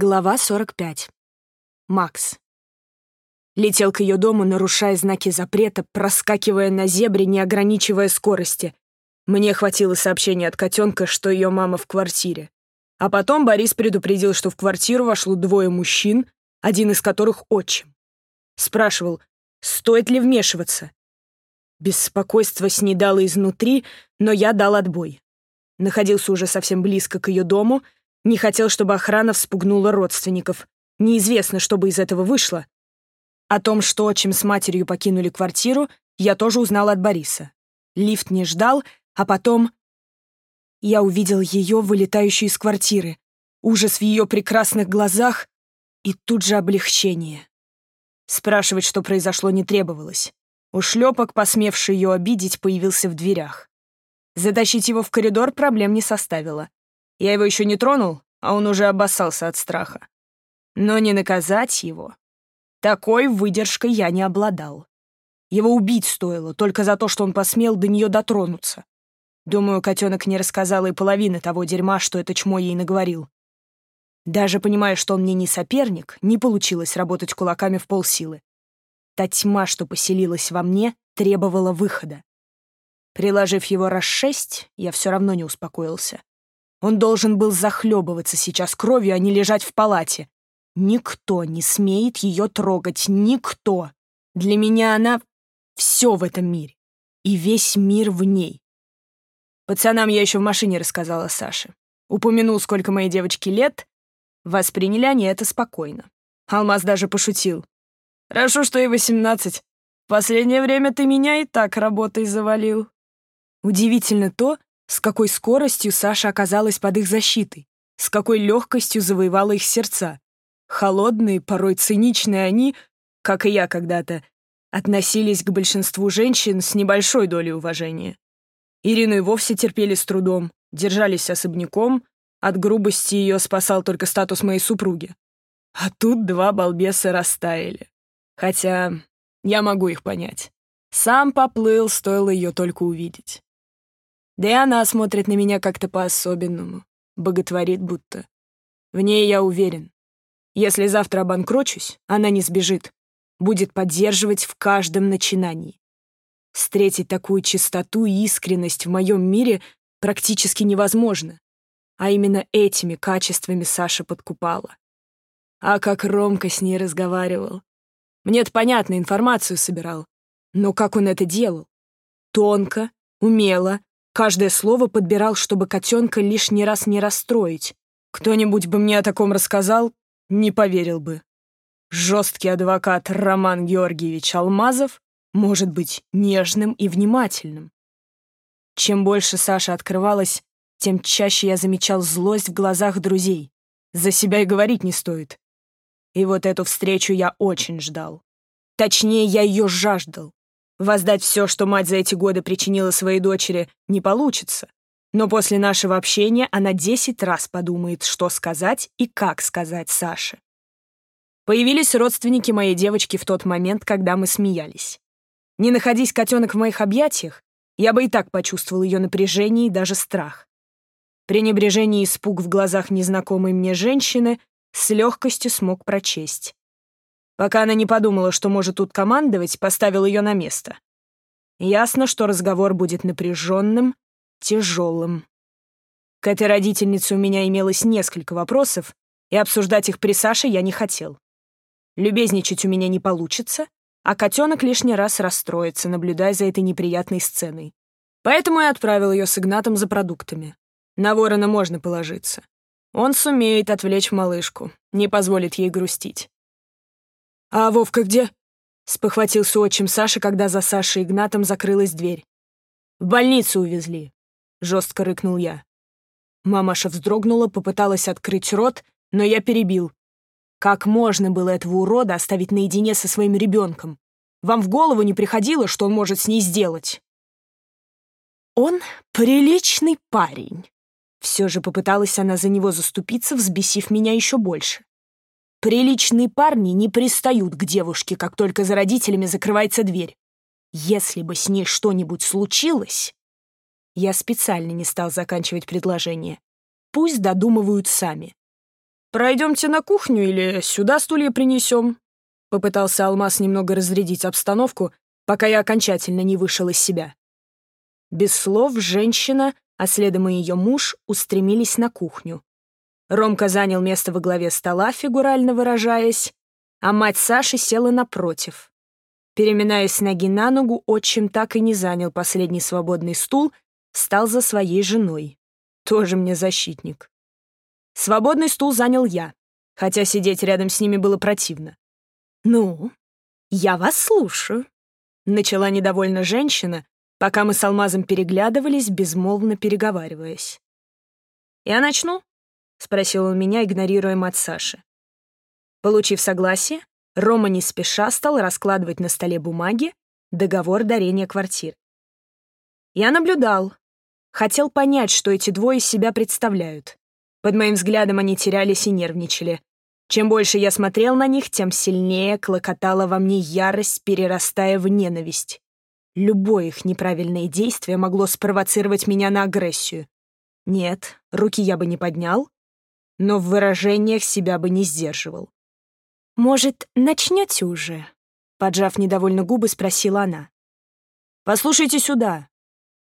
Глава 45. Макс. Летел к ее дому, нарушая знаки запрета, проскакивая на зебре, не ограничивая скорости. Мне хватило сообщения от котенка, что ее мама в квартире. А потом Борис предупредил, что в квартиру вошло двое мужчин, один из которых отчим. Спрашивал, стоит ли вмешиваться. Беспокойство снедало изнутри, но я дал отбой. Находился уже совсем близко к ее дому — не хотел, чтобы охрана вспугнула родственников. Неизвестно, что бы из этого вышло. О том, что отчим с матерью покинули квартиру, я тоже узнал от Бориса. Лифт не ждал, а потом... Я увидел ее, вылетающую из квартиры. Ужас в ее прекрасных глазах и тут же облегчение. Спрашивать, что произошло, не требовалось. Ушлепок, посмевший ее обидеть, появился в дверях. Затащить его в коридор проблем не составило. Я его еще не тронул, а он уже обоссался от страха. Но не наказать его. Такой выдержкой я не обладал. Его убить стоило только за то, что он посмел до нее дотронуться. Думаю, котенок не рассказала и половины того дерьма, что это чмо ей наговорил. Даже понимая, что он мне не соперник, не получилось работать кулаками в полсилы. Та тьма, что поселилась во мне, требовала выхода. Приложив его раз шесть, я все равно не успокоился. Он должен был захлебываться сейчас кровью, а не лежать в палате. Никто не смеет ее трогать, никто. Для меня она — все в этом мире. И весь мир в ней. Пацанам я еще в машине рассказала Саше. Упомянул, сколько моей девочке лет. Восприняли они это спокойно. Алмаз даже пошутил. «Хорошо, что и восемнадцать. Последнее время ты меня и так работой завалил». Удивительно то, с какой скоростью Саша оказалась под их защитой, с какой легкостью завоевала их сердца. Холодные, порой циничные они, как и я когда-то, относились к большинству женщин с небольшой долей уважения. Ирину и вовсе терпели с трудом, держались особняком, от грубости ее спасал только статус моей супруги. А тут два балбеса растаяли. Хотя я могу их понять. Сам поплыл, стоило ее только увидеть. Да и она смотрит на меня как-то по-особенному, боготворит будто. В ней я уверен. Если завтра обанкрочусь, она не сбежит, будет поддерживать в каждом начинании. Встретить такую чистоту и искренность в моем мире практически невозможно. А именно этими качествами Саша подкупала. А как Ромка с ней разговаривал. Мне-то понятно, информацию собирал. Но как он это делал? Тонко, умело, Каждое слово подбирал, чтобы котенка лишний раз не расстроить. Кто-нибудь бы мне о таком рассказал, не поверил бы. Жесткий адвокат Роман Георгиевич Алмазов может быть нежным и внимательным. Чем больше Саша открывалась, тем чаще я замечал злость в глазах друзей. За себя и говорить не стоит. И вот эту встречу я очень ждал. Точнее, я ее жаждал. Воздать все, что мать за эти годы причинила своей дочери, не получится. Но после нашего общения она десять раз подумает, что сказать и как сказать Саше. Появились родственники моей девочки в тот момент, когда мы смеялись. Не находись котенок в моих объятиях, я бы и так почувствовал ее напряжение и даже страх. Пренебрежение и испуг в глазах незнакомой мне женщины с легкостью смог прочесть. Пока она не подумала, что может тут командовать, поставил ее на место. Ясно, что разговор будет напряженным, тяжелым. К этой родительнице у меня имелось несколько вопросов, и обсуждать их при Саше я не хотел. Любезничать у меня не получится, а котенок лишний раз расстроится, наблюдая за этой неприятной сценой. Поэтому я отправил ее с Игнатом за продуктами. На ворона можно положиться. Он сумеет отвлечь малышку, не позволит ей грустить. «А Вовка где?» — спохватился отчим Саши, когда за Сашей Игнатом закрылась дверь. «В больницу увезли», — жестко рыкнул я. Мамаша вздрогнула, попыталась открыть рот, но я перебил. Как можно было этого урода оставить наедине со своим ребенком? Вам в голову не приходило, что он может с ней сделать? Он приличный парень. Все же попыталась она за него заступиться, взбесив меня еще больше. Приличные парни не пристают к девушке, как только за родителями закрывается дверь. Если бы с ней что-нибудь случилось... Я специально не стал заканчивать предложение. Пусть додумывают сами. пройдемте на кухню или сюда стулья принесем?» Попытался Алмаз немного разрядить обстановку, пока я окончательно не вышел из себя. Без слов женщина, а следом и ее муж, устремились на кухню. Ромка занял место во главе стола, фигурально выражаясь, а мать Саши села напротив. Переминаясь с ноги на ногу, отчим так и не занял последний свободный стул, стал за своей женой. Тоже мне защитник. Свободный стул занял я, хотя сидеть рядом с ними было противно. «Ну, я вас слушаю», — начала недовольно женщина, пока мы с Алмазом переглядывались, безмолвно переговариваясь. «Я начну?» — спросил он меня, игнорируя мать Саши. Получив согласие, Рома не спеша стал раскладывать на столе бумаги, договор дарения квартир. Я наблюдал, хотел понять, что эти двое из себя представляют. Под моим взглядом они терялись и нервничали. Чем больше я смотрел на них, тем сильнее клокотала во мне ярость, перерастая в ненависть. Любое их неправильное действие могло спровоцировать меня на агрессию. Нет, руки я бы не поднял, но в выражениях себя бы не сдерживал. «Может, начнете уже?» Поджав недовольно губы, спросила она. «Послушайте сюда»,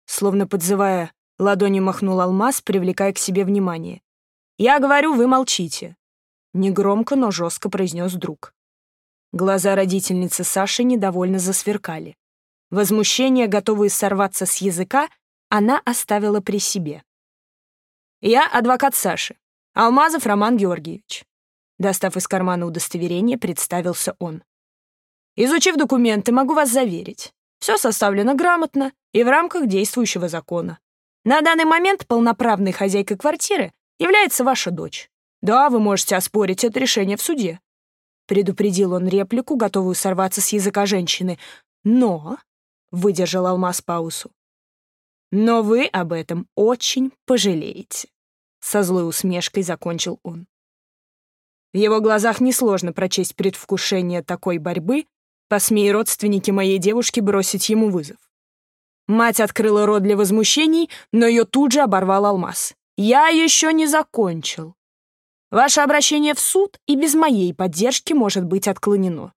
словно подзывая, ладонью махнул алмаз, привлекая к себе внимание. «Я говорю, вы молчите», — негромко, но жестко произнес друг. Глаза родительницы Саши недовольно засверкали. Возмущение, готовое сорваться с языка, она оставила при себе. «Я адвокат Саши, Алмазов Роман Георгиевич». Достав из кармана удостоверение, представился он. «Изучив документы, могу вас заверить. Все составлено грамотно и в рамках действующего закона. На данный момент полноправной хозяйкой квартиры является ваша дочь. Да, вы можете оспорить это решение в суде». Предупредил он реплику, готовую сорваться с языка женщины. «Но — выдержал Алмаз паузу. «Но вы об этом очень пожалеете», — со злой усмешкой закончил он. В его глазах несложно прочесть предвкушение такой борьбы, посмея родственники моей девушки бросить ему вызов. Мать открыла рот для возмущений, но ее тут же оборвал Алмаз. «Я еще не закончил. Ваше обращение в суд и без моей поддержки может быть отклонено.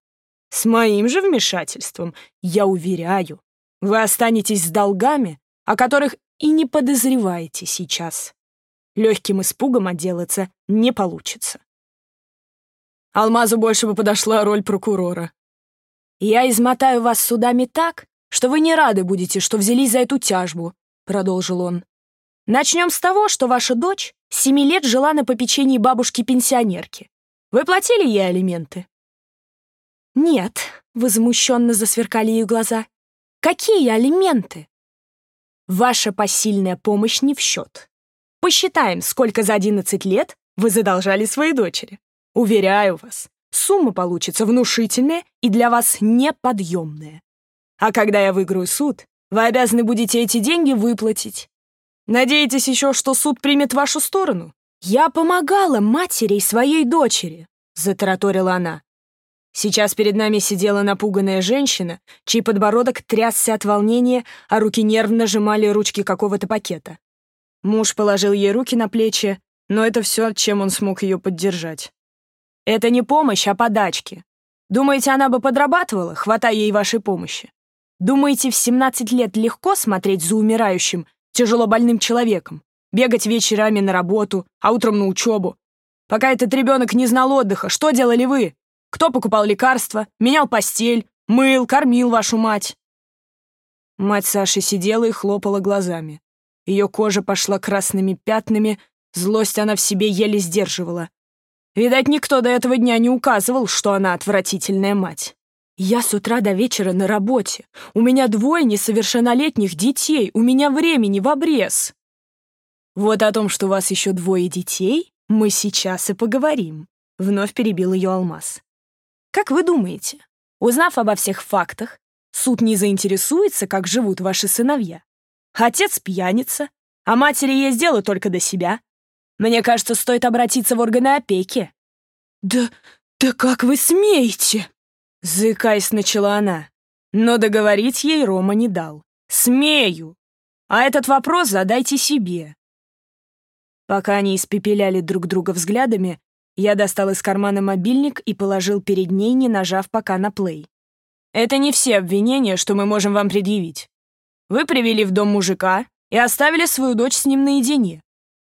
С моим же вмешательством, я уверяю, вы останетесь с долгами, о которых и не подозреваете сейчас. Легким испугом отделаться не получится. Алмазу больше бы подошла роль прокурора. «Я измотаю вас судами так, что вы не рады будете, что взялись за эту тяжбу», — продолжил он. «Начнем с того, что ваша дочь семи лет жила на попечении бабушки-пенсионерки. Вы платили ей алименты?» «Нет», — возмущенно засверкали ее глаза. «Какие алименты?» «Ваша посильная помощь не в счет. Посчитаем, сколько за 11 лет вы задолжали своей дочери. Уверяю вас, сумма получится внушительная и для вас неподъемная. А когда я выиграю суд, вы обязаны будете эти деньги выплатить. Надеетесь еще, что суд примет вашу сторону? Я помогала матери своей дочери, затараторила она. Сейчас перед нами сидела напуганная женщина, чей подбородок трясся от волнения, а руки нервно сжимали ручки какого-то пакета. Муж положил ей руки на плечи, но это все, чем он смог ее поддержать. «Это не помощь, а подачки. Думаете, она бы подрабатывала, хватая ей вашей помощи? Думаете, в 17 лет легко смотреть за умирающим, тяжело больным человеком, бегать вечерами на работу, а утром на учебу? Пока этот ребенок не знал отдыха, что делали вы? Кто покупал лекарства, менял постель, мыл, кормил вашу мать?» Мать Саши сидела и хлопала глазами. Ее кожа пошла красными пятнами, злость она в себе еле сдерживала. Видать, никто до этого дня не указывал, что она отвратительная мать. Я с утра до вечера на работе. У меня двое несовершеннолетних детей. У меня времени в обрез. Вот о том, что у вас еще двое детей, мы сейчас и поговорим. Вновь перебил ее Алмаз. Как вы думаете, узнав обо всех фактах, суд не заинтересуется, как живут ваши сыновья? Отец пьяница, а матери есть дело только до себя. Мне кажется, стоит обратиться в органы опеки». «Да, да как вы смеете?» Заикаясь, начала она. Но договорить ей Рома не дал. «Смею! А этот вопрос задайте себе». Пока они испепеляли друг друга взглядами, Я достал из кармана мобильник и положил перед ней, не нажав пока на плей. «Это не все обвинения, что мы можем вам предъявить. Вы привели в дом мужика и оставили свою дочь с ним наедине.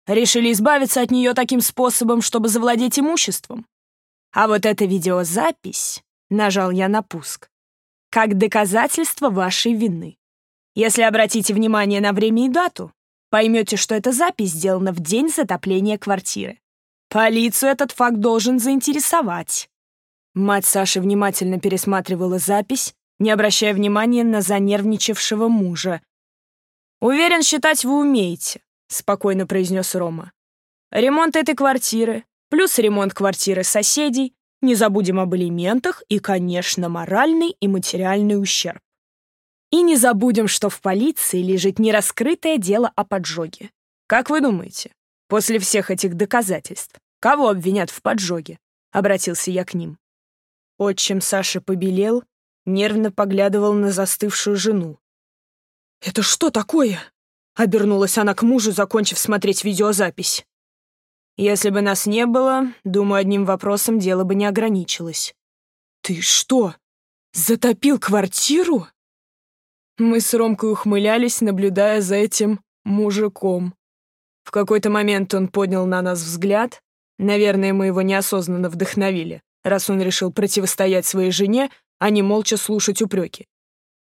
Решили избавиться от нее таким способом, чтобы завладеть имуществом. А вот эта видеозапись, нажал я на пуск, как доказательство вашей вины. Если обратите внимание на время и дату, поймете, что эта запись сделана в день затопления квартиры. Полицию этот факт должен заинтересовать. Мать Саши внимательно пересматривала запись, не обращая внимания на занервничавшего мужа. «Уверен, считать вы умеете», — спокойно произнес Рома. «Ремонт этой квартиры, плюс ремонт квартиры соседей, не забудем об элементах и, конечно, моральный и материальный ущерб. И не забудем, что в полиции лежит нераскрытое дело о поджоге. Как вы думаете, после всех этих доказательств, кого обвинят в поджоге?» — обратился я к ним. Отчим Саши побелел, нервно поглядывал на застывшую жену. «Это что такое?» — обернулась она к мужу, закончив смотреть видеозапись. «Если бы нас не было, думаю, одним вопросом дело бы не ограничилось». «Ты что, затопил квартиру?» Мы с Ромкой ухмылялись, наблюдая за этим мужиком. В какой-то момент он поднял на нас взгляд. Наверное, мы его неосознанно вдохновили раз он решил противостоять своей жене, а не молча слушать упреки.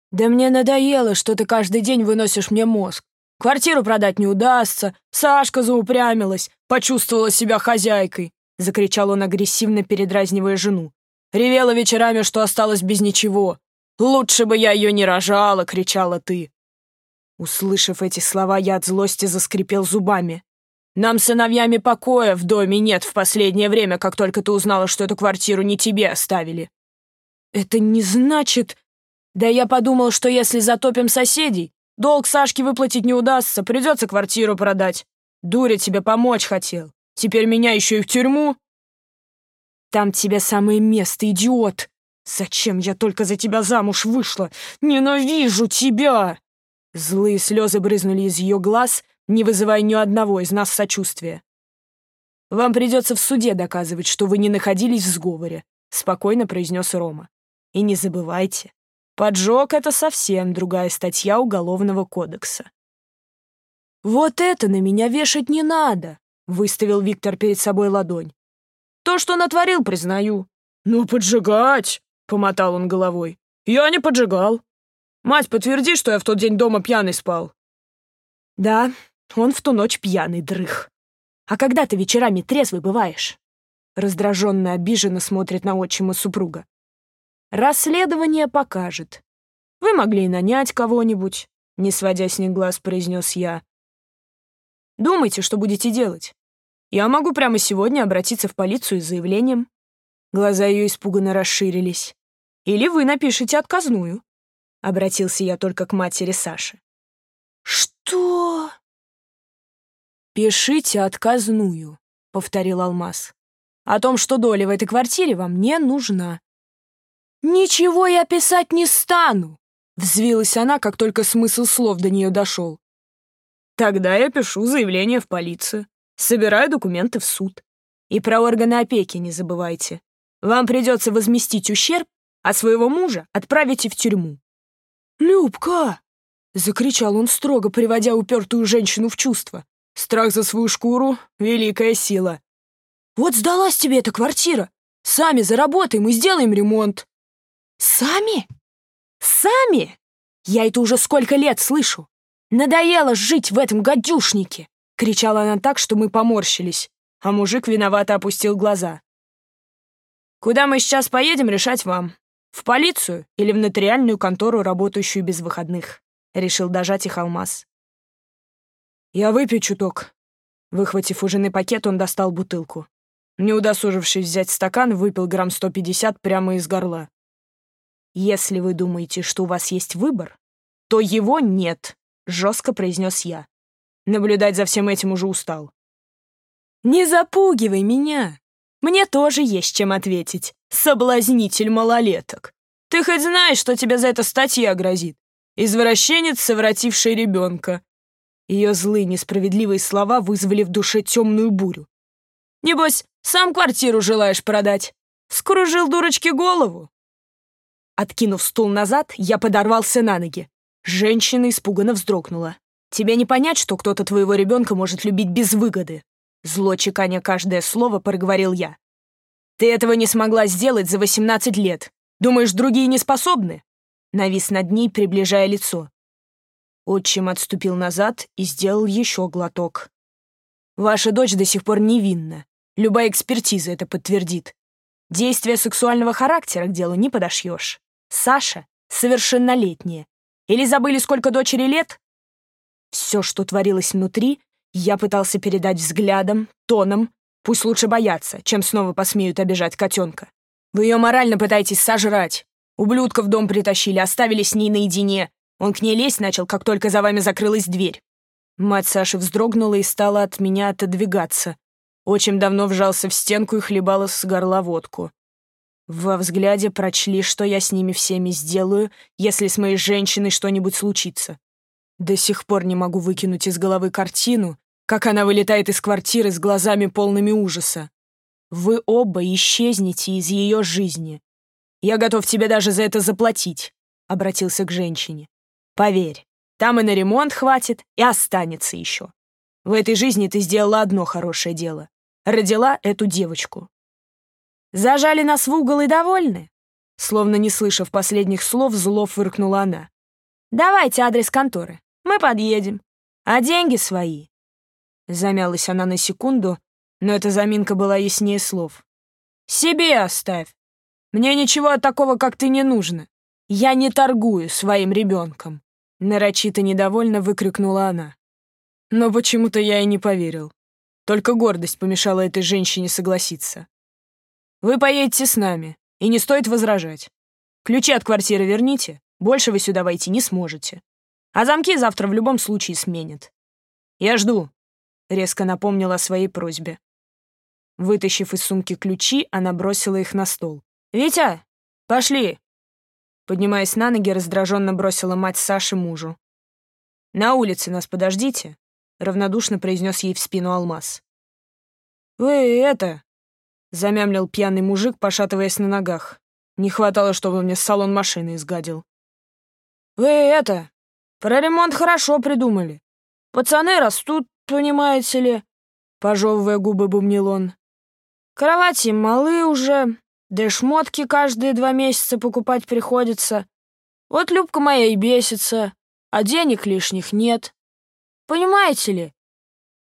«Да мне надоело, что ты каждый день выносишь мне мозг. Квартиру продать не удастся, Сашка заупрямилась, почувствовала себя хозяйкой», — закричал он агрессивно, передразнивая жену. «Ревела вечерами, что осталась без ничего. Лучше бы я ее не рожала», — кричала ты. Услышав эти слова, я от злости заскрипел зубами. Нам сыновьями покоя в доме нет в последнее время, как только ты узнала, что эту квартиру не тебе оставили. Это не значит... Да я подумал, что если затопим соседей, долг Сашке выплатить не удастся, придется квартиру продать. Дуря тебе помочь хотел. Теперь меня еще и в тюрьму. Там тебе самое место, идиот. Зачем я только за тебя замуж вышла? Ненавижу тебя! Злые слезы брызнули из ее глаз, не вызывая ни одного из нас сочувствия. «Вам придется в суде доказывать, что вы не находились в сговоре», — спокойно произнес Рома. «И не забывайте, поджог — это совсем другая статья Уголовного кодекса». «Вот это на меня вешать не надо», — выставил Виктор перед собой ладонь. «То, что натворил, признаю». «Ну, поджигать!» — помотал он головой. «Я не поджигал. Мать, подтверди, что я в тот день дома пьяный спал». «Да, он в ту ночь пьяный дрых. А когда ты вечерами трезвый бываешь?» Раздраженно обиженно смотрит на отчима супруга. «Расследование покажет. Вы могли нанять кого-нибудь», — не сводя с них глаз, произнес я. «Думайте, что будете делать. Я могу прямо сегодня обратиться в полицию с заявлением». Глаза ее испуганно расширились. «Или вы напишите отказную», — обратился я только к матери Саши. «Что?» «Пишите отказную», — повторил Алмаз. «О том, что доля в этой квартире вам не нужна». «Ничего я писать не стану!» — взвилась она, как только смысл слов до нее дошел. «Тогда я пишу заявление в полицию, собираю документы в суд. И про органы опеки не забывайте. Вам придется возместить ущерб, а своего мужа отправите в тюрьму». «Любка!» — закричал он строго, приводя упертую женщину в чувство. Страх за свою шкуру — великая сила. Вот сдалась тебе эта квартира. Сами заработаем и сделаем ремонт. Сами? Сами? Я это уже сколько лет слышу. Надоело жить в этом гадюшнике. Кричала она так, что мы поморщились, а мужик виновато опустил глаза. Куда мы сейчас поедем, решать вам. В полицию или в нотариальную контору, работающую без выходных. Решил дожать их алмаз. «Я выпью чуток». Выхватив у жены пакет, он достал бутылку. Не удосужившись взять стакан, выпил грамм 150 прямо из горла. «Если вы думаете, что у вас есть выбор, то его нет», — жестко произнес я. Наблюдать за всем этим уже устал. «Не запугивай меня. Мне тоже есть чем ответить. Соблазнитель малолеток. Ты хоть знаешь, что тебе за это статья грозит? Извращенец, совративший ребенка. Ее злые, несправедливые слова вызвали в душе темную бурю. Небось, Сам квартиру желаешь продать. Скружил дурочке голову. Откинув стул назад, я подорвался на ноги. Женщина испуганно вздрогнула. «Тебе не понять, что кто-то твоего ребенка может любить без выгоды?» Зло чеканя каждое слово, проговорил я. «Ты этого не смогла сделать за 18 лет. Думаешь, другие не способны?» Навис над ней, приближая лицо. Отчим отступил назад и сделал еще глоток. «Ваша дочь до сих пор невинна. Любая экспертиза это подтвердит. Действия сексуального характера к делу не подошьешь. Саша совершеннолетняя. Или забыли, сколько дочери лет? Все, что творилось внутри, я пытался передать взглядом, тоном. Пусть лучше боятся, чем снова посмеют обижать котенка. Вы ее морально пытаетесь сожрать. Ублюдка в дом притащили, оставили с ней наедине. Он к ней лезть начал, как только за вами закрылась дверь. Мать Саши вздрогнула и стала от меня отодвигаться. Очень давно вжался в стенку и хлебала с горла водку. Во взгляде прочли, что я с ними всеми сделаю, если с моей женщиной что-нибудь случится. До сих пор не могу выкинуть из головы картину, как она вылетает из квартиры с глазами полными ужаса. Вы оба исчезнете из ее жизни. Я готов тебе даже за это заплатить, — обратился к женщине. Поверь, там и на ремонт хватит, и останется еще. В этой жизни ты сделала одно хорошее дело родила эту девочку. Зажали нас в угол и довольны? Словно не слышав последних слов, зло фыркнула она. «Давайте адрес конторы. Мы подъедем. А деньги свои». Замялась она на секунду, но эта заминка была яснее слов. «Себе оставь. Мне ничего такого, как ты, не нужно. Я не торгую своим ребенком», — нарочито недовольно выкрикнула она. Но почему-то я и не поверил. Только гордость помешала этой женщине согласиться. «Вы поедете с нами, и не стоит возражать. Ключи от квартиры верните, больше вы сюда войти не сможете. А замки завтра в любом случае сменят. Я жду», — резко напомнила о своей просьбе. Вытащив из сумки ключи, она бросила их на стол. «Витя, пошли!» Поднимаясь на ноги, раздраженно бросила мать Саши мужу. «На улице нас подождите, — равнодушно произнес ей в спину алмаз. «Вы это...» — замямлил пьяный мужик, пошатываясь на ногах. Не хватало, чтобы мне салон машины изгадил. «Вы это... Про ремонт хорошо придумали. Пацаны растут, понимаете ли...» Пожевывая губы, бумнил он. «Кровати малы уже, да и шмотки каждые два месяца покупать приходится. Вот Любка моя и бесится, а денег лишних нет. Понимаете ли?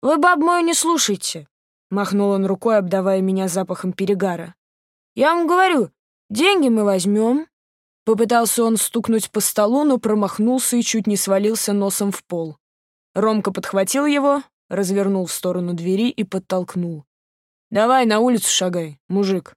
Вы баб мою не слушайте. Махнул он рукой, обдавая меня запахом перегара. Я вам говорю, деньги мы возьмем. Попытался он стукнуть по столу, но промахнулся и чуть не свалился носом в пол. Ромка подхватил его, развернул в сторону двери и подтолкнул. «Давай на улицу шагай, мужик».